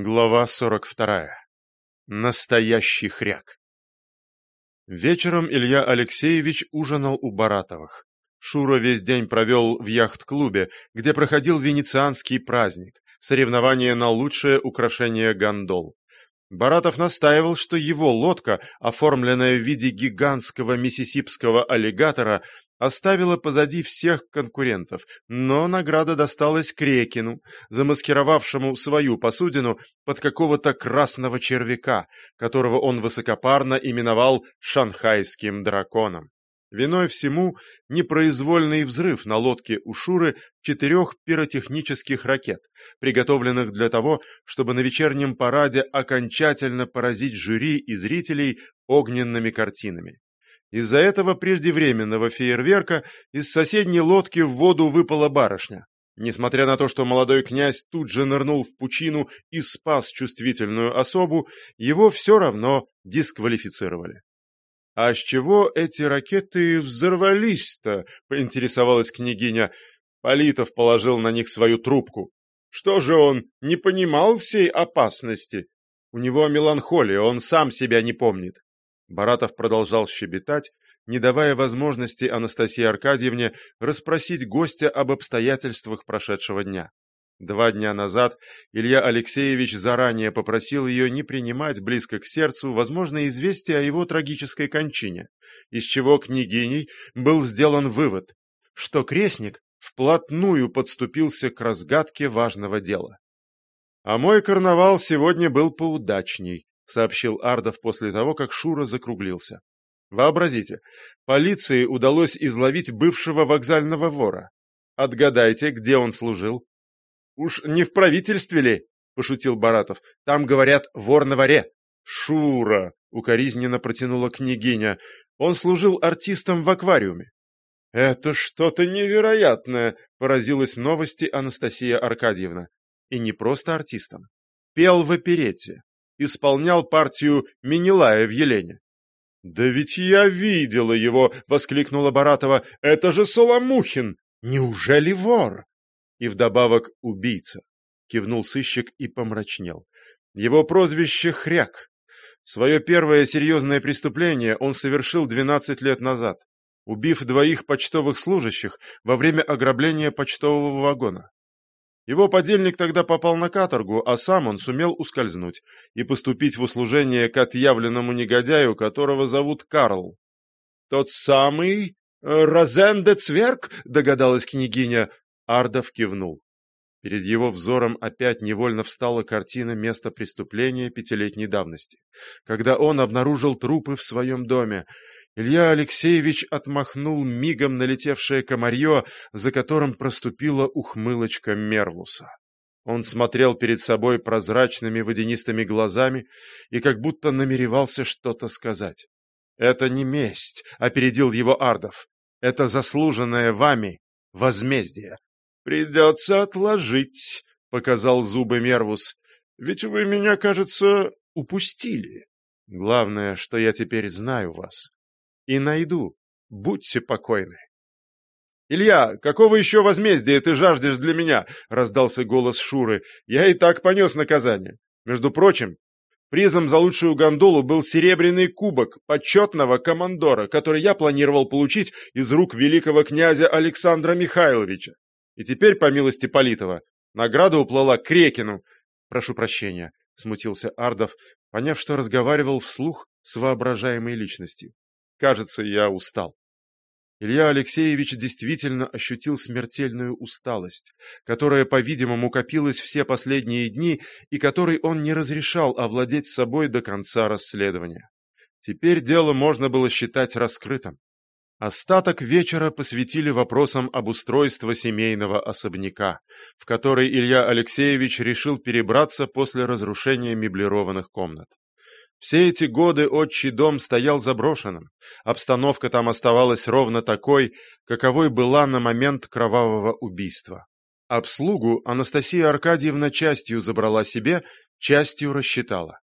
Глава 42. Настоящий хряк. Вечером Илья Алексеевич ужинал у Баратовых. Шура весь день провел в яхт-клубе, где проходил венецианский праздник, соревнование на лучшее украшение гондол. Баратов настаивал, что его лодка, оформленная в виде гигантского миссисипского аллигатора, оставила позади всех конкурентов, но награда досталась Крекину, замаскировавшему свою посудину под какого-то красного червяка, которого он высокопарно именовал «шанхайским драконом». Виной всему непроизвольный взрыв на лодке у Шуры четырех пиротехнических ракет, приготовленных для того, чтобы на вечернем параде окончательно поразить жюри и зрителей огненными картинами. Из-за этого преждевременного фейерверка из соседней лодки в воду выпала барышня. Несмотря на то, что молодой князь тут же нырнул в пучину и спас чувствительную особу, его все равно дисквалифицировали. «А с чего эти ракеты взорвались-то?» — поинтересовалась княгиня. Политов положил на них свою трубку. «Что же он, не понимал всей опасности? У него меланхолия, он сам себя не помнит». Баратов продолжал щебетать, не давая возможности Анастасии Аркадьевне расспросить гостя об обстоятельствах прошедшего дня. Два дня назад Илья Алексеевич заранее попросил ее не принимать близко к сердцу возможное известие о его трагической кончине, из чего княгиней был сделан вывод, что крестник вплотную подступился к разгадке важного дела. «А мой карнавал сегодня был поудачней», сообщил Ардов после того, как Шура закруглился. «Вообразите, полиции удалось изловить бывшего вокзального вора. Отгадайте, где он служил?» «Уж не в правительстве ли?» — пошутил Баратов. «Там, говорят, вор на воре». «Шура!» — укоризненно протянула княгиня. «Он служил артистом в аквариуме». «Это что-то невероятное!» — поразилась новости Анастасия Аркадьевна. И не просто артистом. Пел в оперете. Исполнял партию Минилая в Елене. «Да ведь я видела его!» — воскликнула Баратова. «Это же Соломухин! Неужели вор?» и вдобавок убийца. Кивнул сыщик и помрачнел. Его прозвище Хряк. Свое первое серьезное преступление он совершил 12 лет назад, убив двоих почтовых служащих во время ограбления почтового вагона. Его подельник тогда попал на каторгу, а сам он сумел ускользнуть и поступить в услужение к отъявленному негодяю, которого зовут Карл. «Тот самый э, Розенде Цверк?» — догадалась княгиня. Ардов кивнул. Перед его взором опять невольно встала картина места преступления пятилетней давности, когда он обнаружил трупы в своем доме. Илья Алексеевич отмахнул мигом налетевшее комарье, за которым проступила ухмылочка Мервуса. Он смотрел перед собой прозрачными водянистыми глазами и как будто намеревался что-то сказать. «Это не месть», — опередил его Ардов. «Это заслуженное вами возмездие». «Придется отложить», — показал зубы Мервус. «Ведь вы меня, кажется, упустили. Главное, что я теперь знаю вас. И найду. Будьте покойны». «Илья, какого еще возмездия ты жаждешь для меня?» — раздался голос Шуры. «Я и так понес наказание. Между прочим, призом за лучшую гондолу был серебряный кубок почетного командора, который я планировал получить из рук великого князя Александра Михайловича. И теперь, по милости Политова, награда уплыла к Крекину. Прошу прощения, смутился Ардов, поняв, что разговаривал вслух с воображаемой личностью. Кажется, я устал. Илья Алексеевич действительно ощутил смертельную усталость, которая, по-видимому, копилась все последние дни и которой он не разрешал овладеть собой до конца расследования. Теперь дело можно было считать раскрытым. Остаток вечера посвятили вопросам обустройства семейного особняка, в который Илья Алексеевич решил перебраться после разрушения меблированных комнат. Все эти годы отчий дом стоял заброшенным, обстановка там оставалась ровно такой, каковой была на момент кровавого убийства. Обслугу Анастасия Аркадьевна частью забрала себе, частью рассчитала.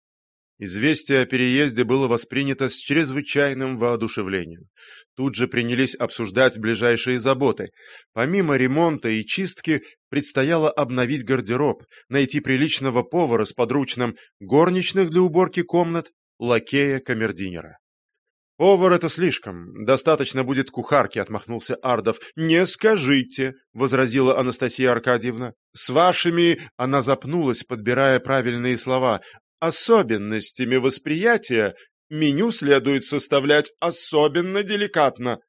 Известие о переезде было воспринято с чрезвычайным воодушевлением. Тут же принялись обсуждать ближайшие заботы. Помимо ремонта и чистки, предстояло обновить гардероб, найти приличного повара с подручным, горничных для уборки комнат, лакея-камердинера. «Повар — это слишком. Достаточно будет кухарки», — отмахнулся Ардов. «Не скажите», — возразила Анастасия Аркадьевна. «С вашими...» — она запнулась, подбирая правильные слова особенностями восприятия меню следует составлять особенно деликатно.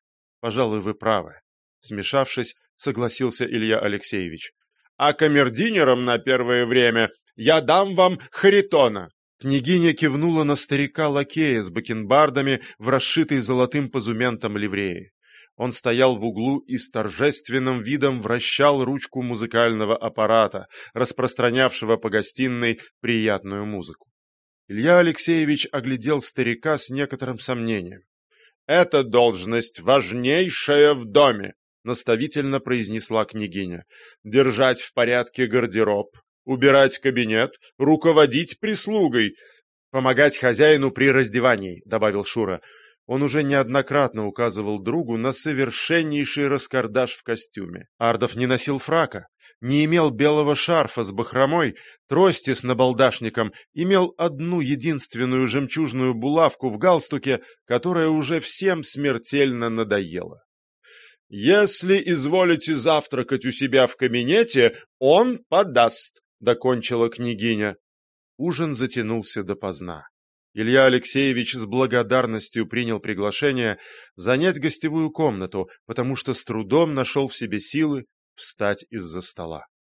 Пожалуй, вы правы. Смешавшись, согласился Илья Алексеевич. А камердинерам на первое время я дам вам Харитона. Княгиня кивнула на старика-лакея с бакенбардами в расшитой золотым позументом ливреи. Он стоял в углу и с торжественным видом вращал ручку музыкального аппарата, распространявшего по гостиной приятную музыку. Илья Алексеевич оглядел старика с некоторым сомнением. «Эта должность важнейшая в доме», — наставительно произнесла княгиня. «Держать в порядке гардероб, убирать кабинет, руководить прислугой, помогать хозяину при раздевании», — добавил Шура. Он уже неоднократно указывал другу на совершеннейший раскардаш в костюме. Ардов не носил фрака, не имел белого шарфа с бахромой, трости с набалдашником, имел одну единственную жемчужную булавку в галстуке, которая уже всем смертельно надоела. «Если изволите завтракать у себя в кабинете, он подаст», — докончила княгиня. Ужин затянулся допоздна. Илья Алексеевич с благодарностью принял приглашение занять гостевую комнату, потому что с трудом нашел в себе силы встать из-за стола.